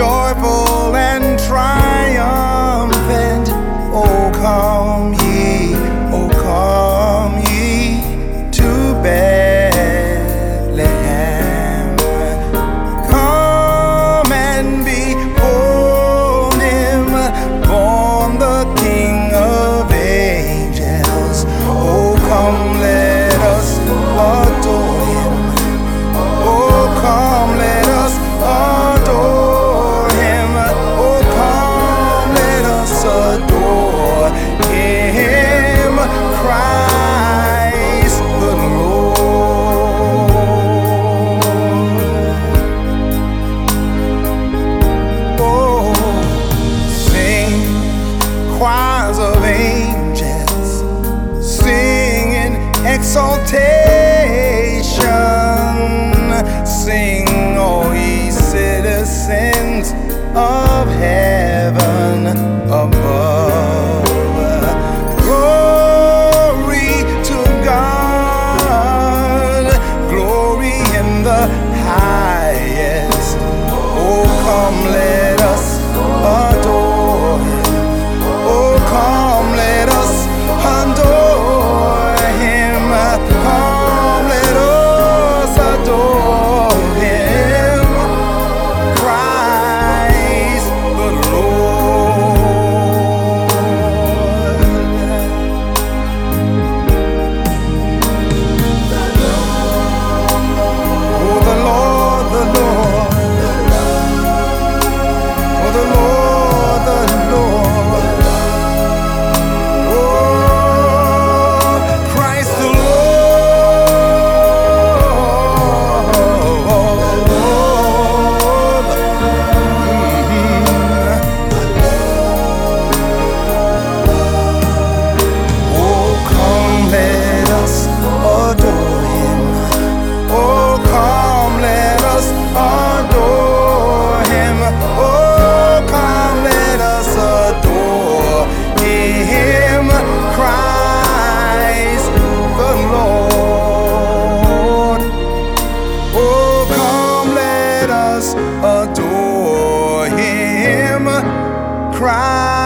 joyful. exaltation. Sing, O ye citizens of heaven above. Glory to God, glory in the highest. Oh, come let adore him. Cry.